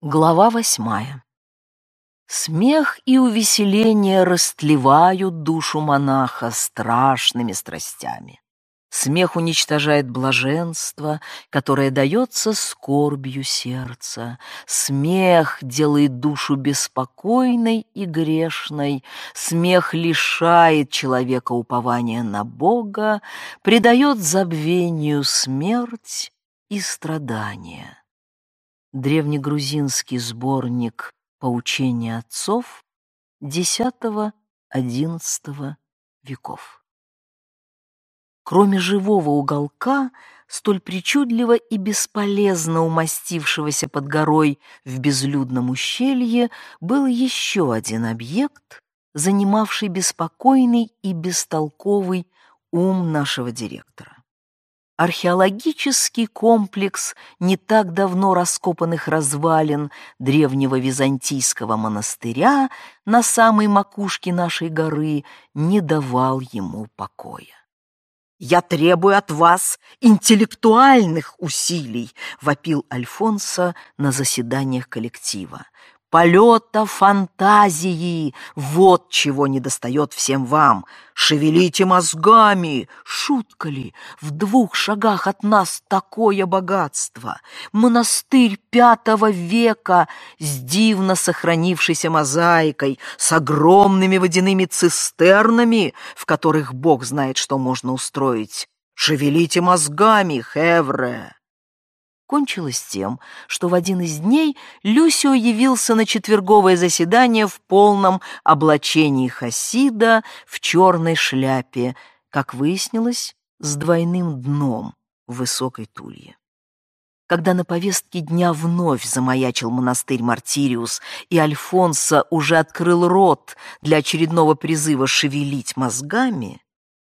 Глава восьмая. Смех и увеселение растлевают душу монаха страшными страстями. Смех уничтожает блаженство, которое дается скорбью сердца. Смех делает душу беспокойной и грешной. Смех лишает человека упования на Бога, придает забвению смерть и страдания древнегрузинский сборник «Поучения отцов» X-XI веков. Кроме живого уголка, столь причудливо и бесполезно умастившегося под горой в безлюдном ущелье, был еще один объект, занимавший беспокойный и бестолковый ум нашего директора археологический комплекс не так давно раскопанных развалин древнего византийского монастыря на самой макушке нашей горы не давал ему покоя. «Я требую от вас интеллектуальных усилий», — вопил Альфонсо на заседаниях коллектива полета фантазии. Вот чего недостает всем вам. Шевелите мозгами. Шутка ли? В двух шагах от нас такое богатство. Монастырь пятого века с дивно сохранившейся мозаикой, с огромными водяными цистернами, в которых бог знает, что можно устроить. Шевелите мозгами, хевре кончилось тем, что в один из дней Люсио явился на четверговое заседание в полном облачении хасида в черной шляпе, как выяснилось, с двойным дном в высокой тулье. Когда на повестке дня вновь замаячил монастырь Мартириус, и Альфонсо уже открыл рот для очередного призыва шевелить мозгами,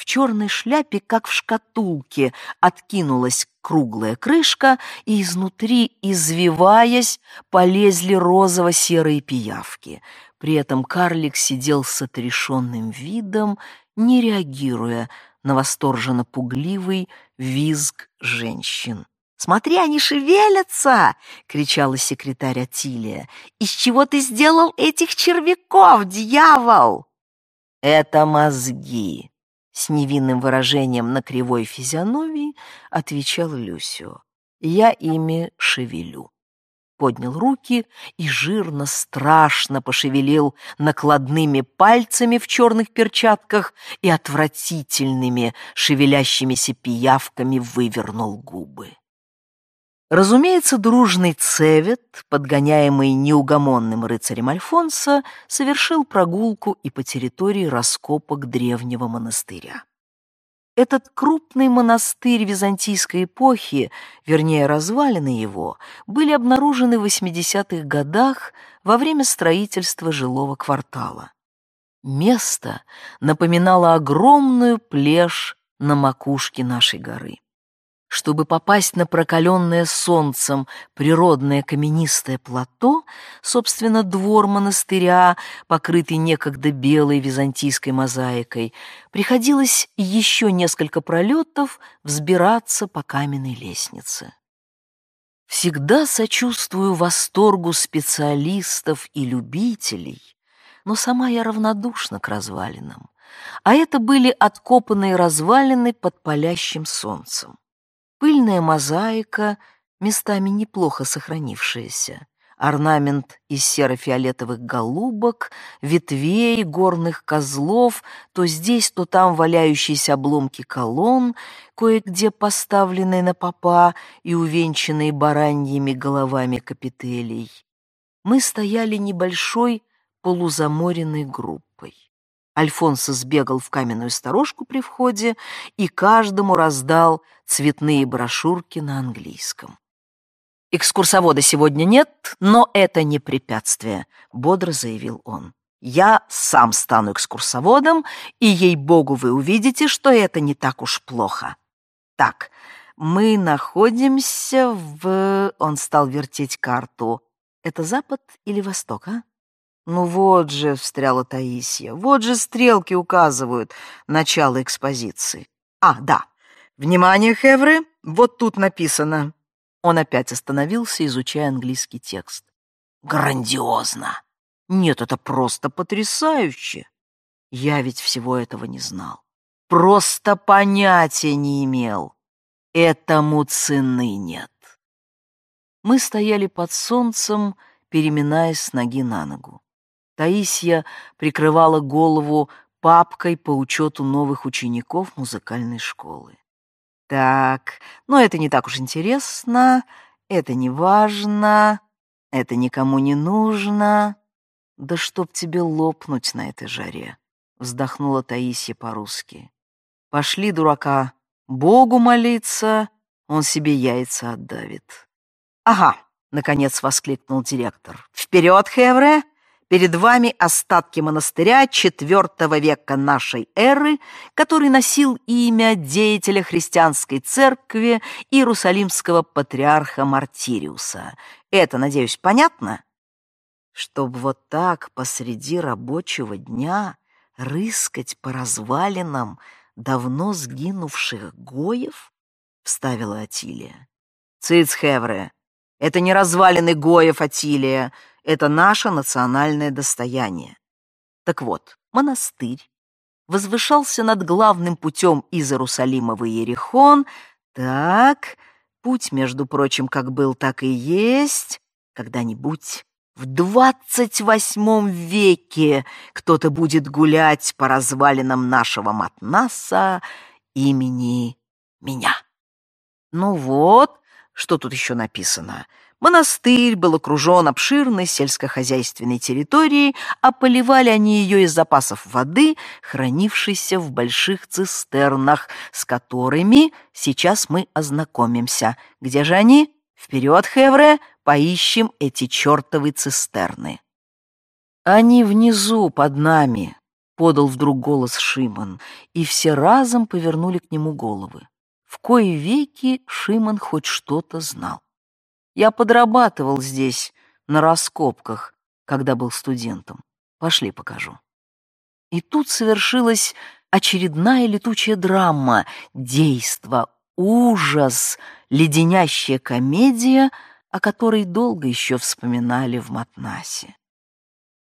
в черной шляпе, как в шкатулке, откинулась круглая крышка, и изнутри, извиваясь, полезли розово-серые пиявки. При этом карлик сидел с отрешенным видом, не реагируя на восторженно-пугливый визг женщин. «Смотри, они шевелятся!» — кричала секретарь Атилия. «Из чего ты сделал этих червяков, дьявол?» «Это мозги», с невинным выражением на кривой физиономии отвечал Люсио. «Я ими шевелю». Поднял руки и жирно, страшно пошевелил накладными пальцами в черных перчатках и отвратительными шевелящимися пиявками вывернул губы. Разумеется, дружный цевет, подгоняемый неугомонным рыцарем Альфонса, совершил прогулку и по территории раскопок древнего монастыря. Этот крупный монастырь византийской эпохи, вернее, развалины его, были обнаружены в 80-х годах во время строительства жилого квартала. Место напоминало огромную плешь на макушке нашей горы. Чтобы попасть на прокаленное солнцем природное каменистое плато, собственно, двор монастыря, покрытый некогда белой византийской мозаикой, приходилось еще несколько пролетов взбираться по каменной лестнице. Всегда сочувствую восторгу специалистов и любителей, но сама я равнодушна к развалинам, а это были откопанные развалины под палящим солнцем пыльная мозаика, местами неплохо сохранившаяся, орнамент из серо-фиолетовых голубок, ветвей, горных козлов, то здесь, то там валяющиеся обломки колонн, кое-где поставленные на попа и увенчанные бараньими головами капителей. Мы стояли небольшой полузаморенной группой. Альфонсо сбегал в каменную сторожку при входе и каждому раздал цветные брошюрки на английском. «Экскурсовода сегодня нет, но это не препятствие», — бодро заявил он. «Я сам стану экскурсоводом, и, ей-богу, вы увидите, что это не так уж плохо. Так, мы находимся в...» Он стал вертеть карту. «Это запад или восток, а?» «Ну вот же», — встряла Таисия, — «вот же стрелки указывают начало экспозиции». «А, да. Внимание, Хевры, вот тут написано». Он опять остановился, изучая английский текст. грандиозно. Нет, это просто потрясающе. Я ведь всего этого не знал. Просто понятия не имел. Этому цены нет. Мы стояли под солнцем, переминаясь с ноги на ногу. Таисия прикрывала голову папкой по учету новых учеников музыкальной школы. Так, но это не так уж интересно, это не важно, это никому не нужно. Да чтоб тебе лопнуть на этой жаре, вздохнула Таисия по-русски. Пошли, дурака, Богу молиться, он себе яйца отдавит. Ага, наконец воскликнул директор. Вперед, хевре! Перед вами остатки монастыря IV века нашей эры, который носил имя деятеля христианской церкви Иерусалимского патриарха Мартириуса. Это, надеюсь, понятно? Чтоб вот так посреди рабочего дня рыскать по развалинам давно сгинувших гоев? — вставила Атилия. «Цыц, хевре, это не развалины гоев, Атилия, это наше национальное достояние. Так вот, монастырь возвышался над главным путем из Иерусалима в Иерихон. Так, путь, между прочим, как был, так и есть. Когда-нибудь в двадцать восьмом веке кто-то будет гулять по развалинам нашего Матнаса имени меня. Ну вот, что тут еще написано? Монастырь был окружен обширной сельскохозяйственной территорией, а поливали они ее из запасов воды, хранившейся в больших цистернах, с которыми сейчас мы ознакомимся. Где же они? Вперед, Хевре, поищем эти чертовы цистерны. Они внизу, под нами, — подал вдруг голос Шимон, и все разом повернули к нему головы. В кои веки Шимон хоть что-то знал. Я подрабатывал здесь, на раскопках, когда был студентом. Пошли покажу. И тут совершилась очередная летучая драма, действо, ужас, леденящая комедия, о которой долго еще вспоминали в Матнасе.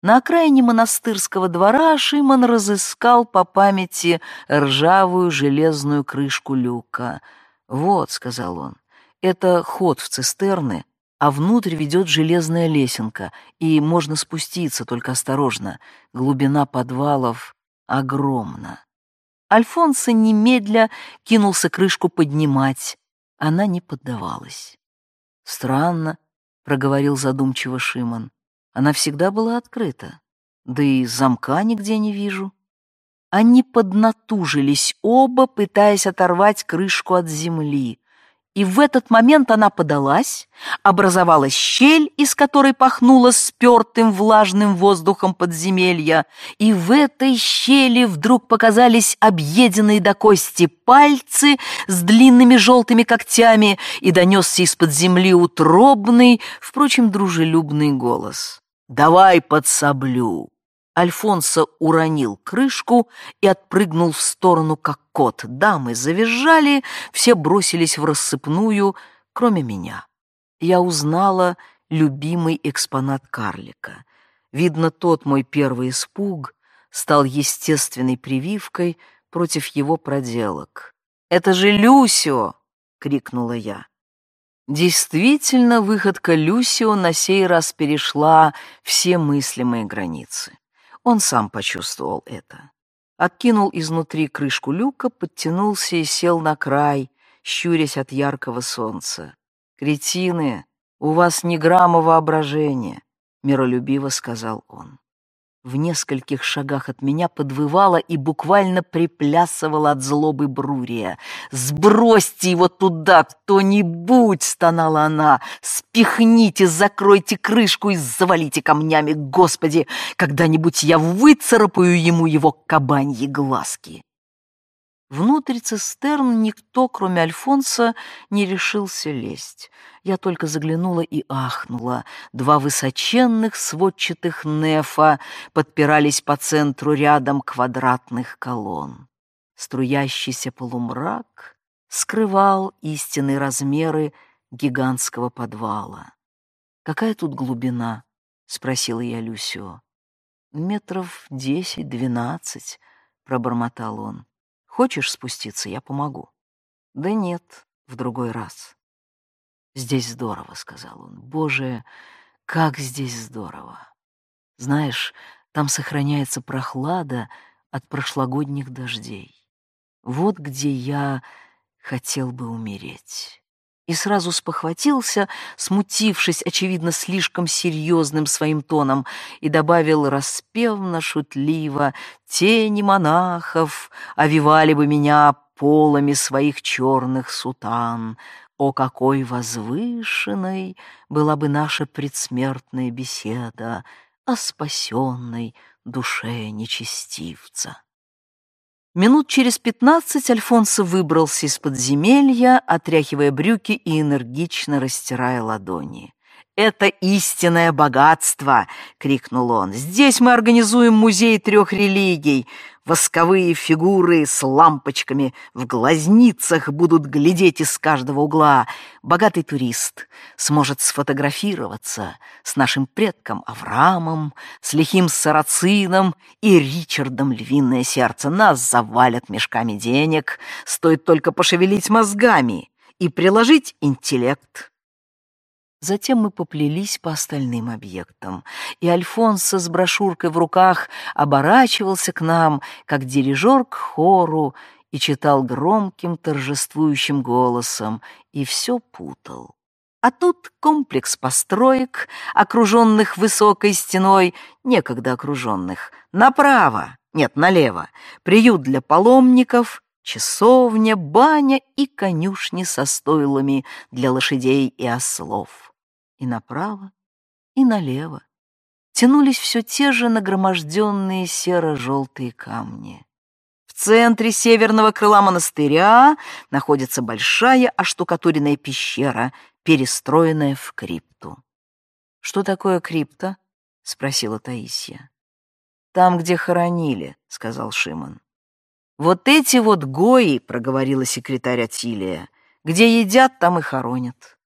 На окраине монастырского двора Шимон разыскал по памяти ржавую железную крышку люка. «Вот», — сказал он, это ход в цистерны, а внутрь ведет железная лесенка, и можно спуститься, только осторожно. Глубина подвалов огромна. Альфонсо немедля кинулся крышку поднимать. Она не поддавалась. «Странно», — проговорил задумчиво Шимон. «Она всегда была открыта. Да и замка нигде не вижу». Они поднатужились оба, пытаясь оторвать крышку от земли и в этот момент она подалась, образовалась щель, из которой пахнуло спертым влажным воздухом подземелья, и в этой щели вдруг показались объеденные до кости пальцы с длинными желтыми когтями, и донесся из-под земли утробный, впрочем, дружелюбный голос. «Давай подсоблю!» Альфонсо уронил крышку и отпрыгнул в сторону, как кот. Дамы завизжали, все бросились в рассыпную, кроме меня. Я узнала любимый экспонат карлика. Видно, тот мой первый испуг стал естественной прививкой против его проделок. «Это же Люсио!» — крикнула я. Действительно, выходка Люсио на сей раз перешла все мыслимые границы. Он сам почувствовал это. Откинул изнутри крышку люка, подтянулся и сел на край, щурясь от яркого солнца. «Кретины, у вас ни грамма воображения», — миролюбиво сказал он в нескольких шагах от меня подвывала и буквально приплясывала от злобы Брурия. «Сбросьте его туда, кто-нибудь!» — стонала она. «Спихните, закройте крышку и завалите камнями, Господи! Когда-нибудь я выцарапаю ему его кабаньи глазки!» Внутрь цистерн никто, кроме Альфонса, не решился лезть. Я только заглянула и ахнула. Два высоченных сводчатых нефа подпирались по центру рядом квадратных колонн. Струящийся полумрак скрывал истинные размеры гигантского подвала. Какая тут глубина? спросила я Люсио. Метров десять-двенадцать, пробормотал он. Хочешь спуститься, я помогу. Да нет, в другой раз. Здесь здорово, сказал он. Боже, как здесь здорово. Знаешь, там сохраняется прохлада от прошлогодних дождей. Вот где я хотел бы умереть и сразу спохватился, смутившись, очевидно, слишком серьезным своим тоном, и добавил распевно-шутливо «Тени монахов овивали бы меня полами своих черных сутан. О, какой возвышенной была бы наша предсмертная беседа о спасенной душе нечестивца!» Минут через пятнадцать Альфонсо выбрался из подземелья, отряхивая брюки и энергично растирая ладони. «Это истинное богатство!» — крикнул он. «Здесь мы организуем музей трех религий. Восковые фигуры с лампочками в глазницах будут глядеть из каждого угла. Богатый турист сможет сфотографироваться с нашим предком Авраамом, с лихим Сарацином и Ричардом Львиное Сердце. Нас завалят мешками денег, стоит только пошевелить мозгами и приложить интеллект». Затем мы поплелись по остальным объектам, и Альфонсо с брошюркой в руках оборачивался к нам, как дирижер к хору, и читал громким торжествующим голосом, и все путал. А тут комплекс построек, окруженных высокой стеной, некогда окруженных, направо, нет, налево, приют для паломников, часовня, баня и конюшни со стойлами для лошадей и ослов и направо, и налево тянулись все те же нагроможденные серо-желтые камни. В центре северного крыла монастыря находится большая оштукатуренная пещера, перестроенная в крипту. «Что такое крипта?» — спросила Таисия. «Там, где хоронили», — сказал Шимон. «Вот эти вот гои», — проговорила секретарь Атилия, — «где едят, там и хоронят».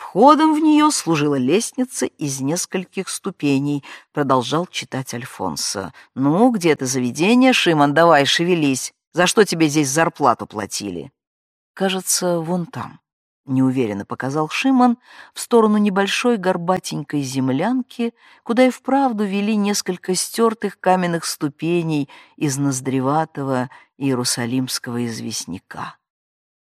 Входом в нее служила лестница из нескольких ступеней, продолжал читать Альфонсо. «Ну, где это заведение, Шимон, давай, шевелись. За что тебе здесь зарплату платили?» «Кажется, вон там», — неуверенно показал Шимон в сторону небольшой горбатенькой землянки, куда и вправду вели несколько стертых каменных ступеней из ноздреватого иерусалимского известняка.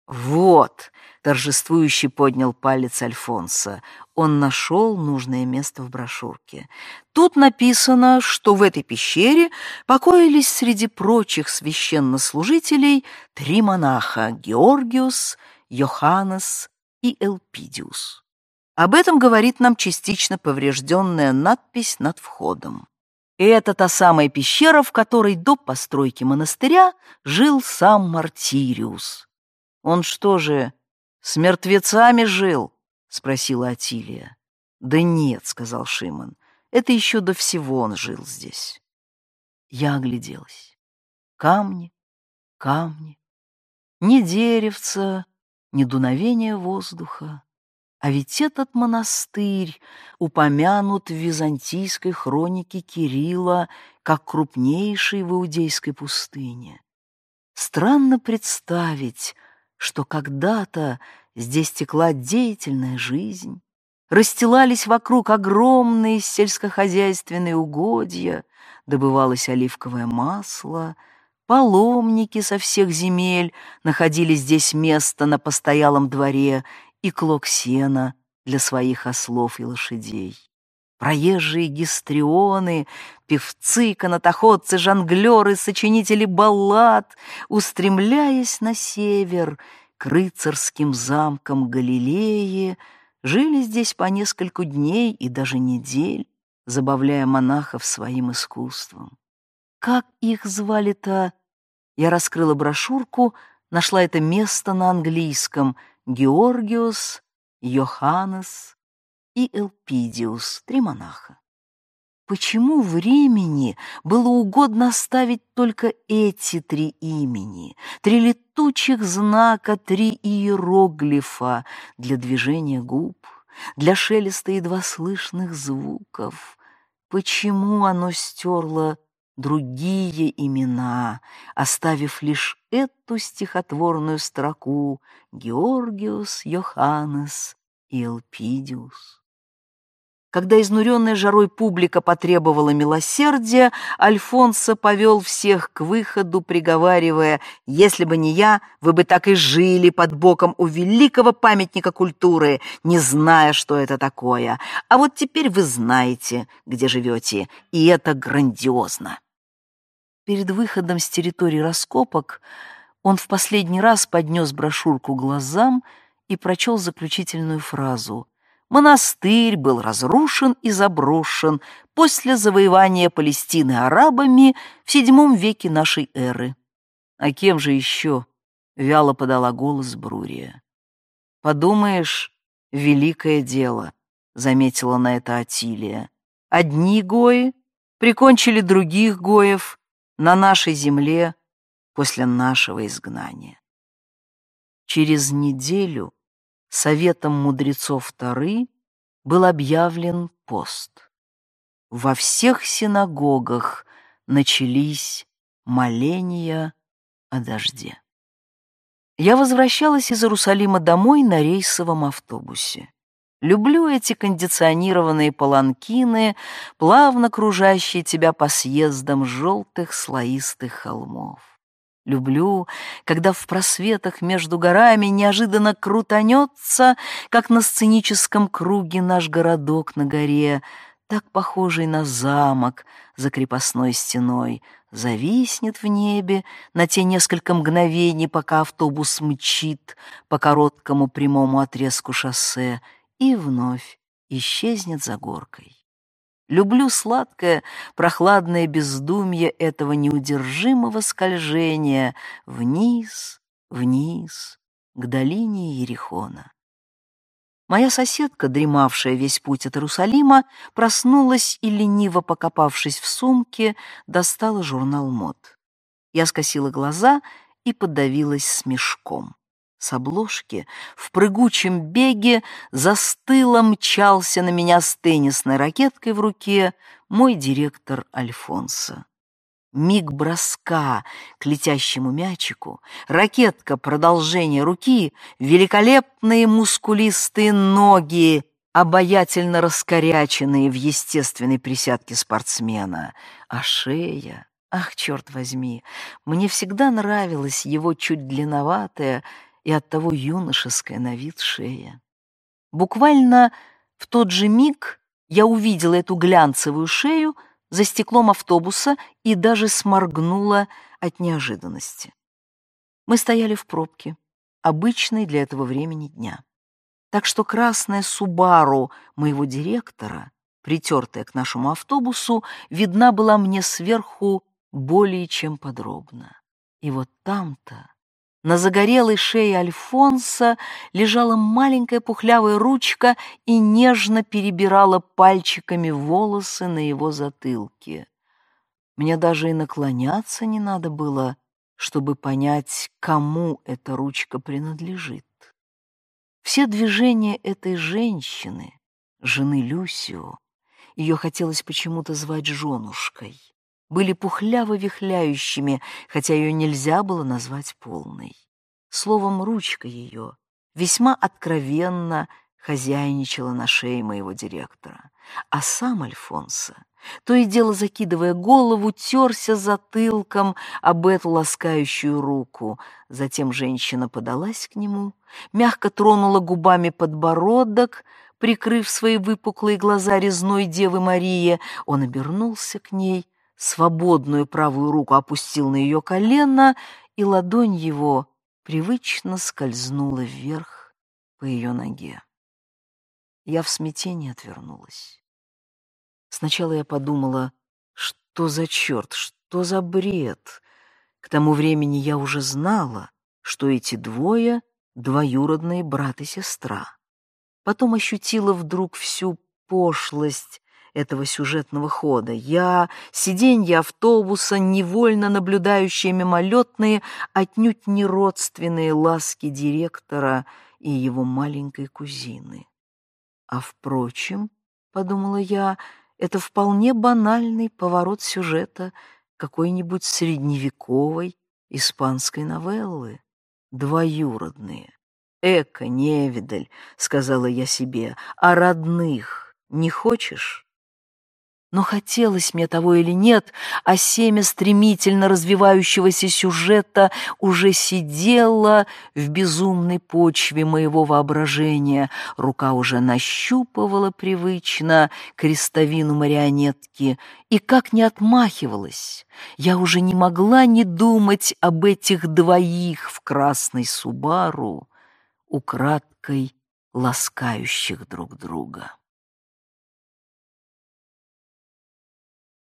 «Вот!» — торжествующий поднял палец Альфонса. Он нашел нужное место в брошюрке. Тут написано, что в этой пещере покоились среди прочих священнослужителей три монаха — Георгиус, Йоханнес и Элпидиус. Об этом говорит нам частично поврежденная надпись над входом. И это та самая пещера, в которой до постройки монастыря жил сам Мартириус. «Он что же, с мертвецами жил?» — спросила Атилия. «Да нет», — сказал Шимон, — «это еще до всего он жил здесь». Я огляделась. Камни, камни, ни деревца, ни дуновения воздуха. А ведь этот монастырь упомянут в византийской хронике Кирилла как крупнейший в Иудейской пустыне. Странно представить, что когда-то здесь текла деятельная жизнь, расстилались вокруг огромные сельскохозяйственные угодья, добывалось оливковое масло, паломники со всех земель находили здесь место на постоялом дворе и клок сена для своих ослов и лошадей. Проезжие гистрионы, певцы, канатоходцы, жонглеры, сочинители баллад, устремляясь на север к рыцарским замкам Галилеи, жили здесь по нескольку дней и даже недель, забавляя монахов своим искусством. Как их звали-то? Я раскрыла брошюрку, нашла это место на английском — Георгиус, Йоханнес, и Элпидиус, три монаха. Почему времени было угодно оставить только эти три имени, три летучих знака, три иероглифа для движения губ, для шелеста едва слышных звуков, почему оно стерло другие имена, оставив лишь эту стихотворную строку Георгиус, Йоханнес Элпидиус. Когда изнуренная жарой публика потребовала милосердия, Альфонсо повел всех к выходу, приговаривая, «Если бы не я, вы бы так и жили под боком у великого памятника культуры, не зная, что это такое. А вот теперь вы знаете, где живете, и это грандиозно». Перед выходом с территории раскопок он в последний раз поднес брошюрку глазам и прочел заключительную фразу монастырь был разрушен и заброшен после завоевания Палестины арабами в VII веке нашей эры. А кем же еще? — вяло подала голос Брурия. «Подумаешь, великое дело», — заметила на это Атилия. «Одни гои прикончили других гоев на нашей земле после нашего изгнания». Через неделю Советом мудрецов Тары был объявлен пост. Во всех синагогах начались моления о дожде. Я возвращалась из Иерусалима домой на рейсовом автобусе. Люблю эти кондиционированные паланкины, плавно кружащие тебя по съездам желтых слоистых холмов. Люблю, когда в просветах между горами неожиданно крутанется, как на сценическом круге наш городок на горе, так похожий на замок за крепостной стеной, зависнет в небе на те несколько мгновений, пока автобус мчит по короткому прямому отрезку шоссе и вновь исчезнет за горкой. Люблю сладкое, прохладное бездумье этого неудержимого скольжения вниз, вниз, к долине Ерихона. Моя соседка, дремавшая весь путь от Иерусалима, проснулась и, лениво покопавшись в сумке, достала журнал мод. Я скосила глаза и подавилась смешком с обложки, в прыгучем беге застыло мчался на меня с теннисной ракеткой в руке мой директор Альфонсо. Миг броска к летящему мячику, ракетка продолжение руки, великолепные мускулистые ноги, обаятельно раскоряченные в естественной присядке спортсмена, а шея... Ах, черт возьми, мне всегда нравилась его чуть длинноватая и оттого юношеская на вид шея. Буквально в тот же миг я увидела эту глянцевую шею за стеклом автобуса и даже сморгнула от неожиданности. Мы стояли в пробке, обычной для этого времени дня. Так что красная Субару моего директора, притертая к нашему автобусу, видна была мне сверху более чем подробно. И вот там-то, на загорелой шее Альфонса лежала маленькая пухлявая ручка и нежно перебирала пальчиками волосы на его затылке. Мне даже и наклоняться не надо было, чтобы понять, кому эта ручка принадлежит. Все движения этой женщины, жены Люсио, ее хотелось почему-то звать женушкой, были пухляво-вихляющими, хотя ее нельзя было назвать полной. Словом, ручка ее весьма откровенно хозяйничала на шее моего директора. А сам Альфонсо, то и дело закидывая голову, терся затылком об эту ласкающую руку. Затем женщина подалась к нему, мягко тронула губами подбородок, прикрыв свои выпуклые глаза резной Девы Марии. Он обернулся к ней, свободную правую руку опустил на ее колено, и ладонь его привычно скользнула вверх по ее ноге. Я в смятении отвернулась. Сначала я подумала, что за черт, что за бред. К тому времени я уже знала, что эти двое — двоюродные брат и сестра. Потом ощутила вдруг всю пошлость этого сюжетного хода. Я, сиденье автобуса, невольно наблюдающие мимолетные, отнюдь не родственные ласки директора и его маленькой кузины. А впрочем, — подумала я, это вполне банальный поворот сюжета какой-нибудь средневековой испанской новеллы. Двоюродные. Эко, невидаль, сказала я себе, а родных не хочешь? Но хотелось мне того или нет, а семя стремительно развивающегося сюжета уже сидело в безумной почве моего воображения. Рука уже нащупывала привычно крестовину марионетки, и как не отмахивалась, я уже не могла не думать об этих двоих в красной Субару, украдкой ласкающих друг друга.